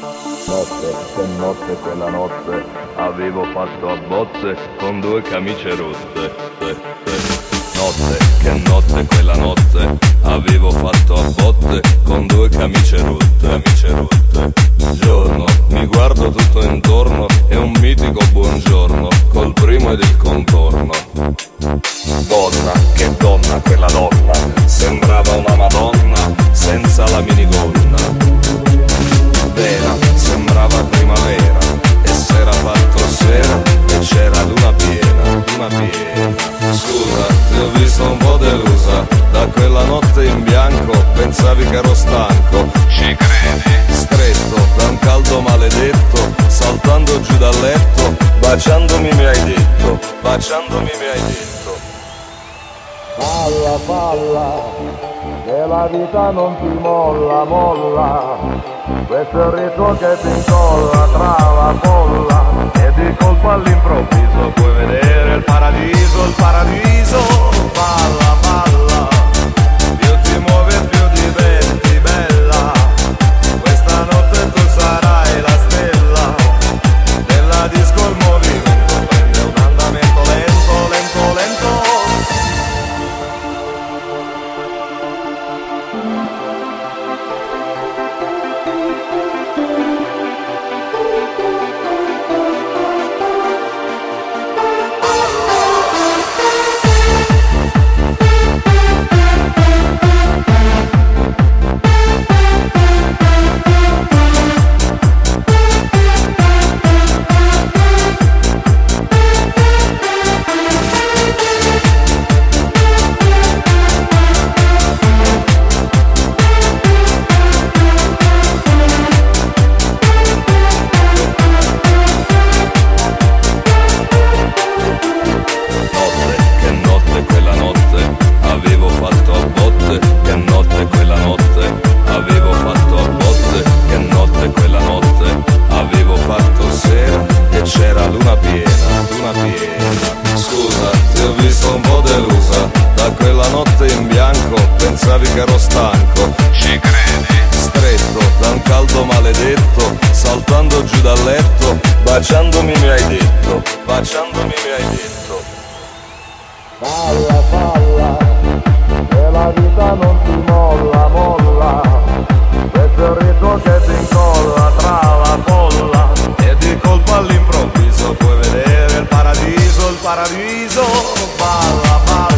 Notte, che notte quella notte, avevo fatto a bozze con due camicie rotte. Notte, che notte quella notte, avevo fatto a botte con due camicie rotte, camicie rotte. Giorno, mi guardo tutto intorno e un mitico buongiorno col primo ed il contorno. Donna, che donna quella donna, sembrava una madonna senza la minigonna. Quella notte in bianco, pensavi che ero stanco. Ci credi? Stretto da un caldo maledetto, saltando giù dal letto, baciandomi mi hai detto, baciandomi mi hai detto. Falla, falla, che la vita non ti molla, molla. Questo è il ritmo che ti incolla tra piena. Scusa, ti ho visto un po' delusa, da quella notte in bianco, pensavi che ero stanco. Ci credi? Stretto da un caldo maledetto, saltando giù dal letto, baciandomi mi hai detto, baciandomi mi hai detto. Falla, falla, bala bala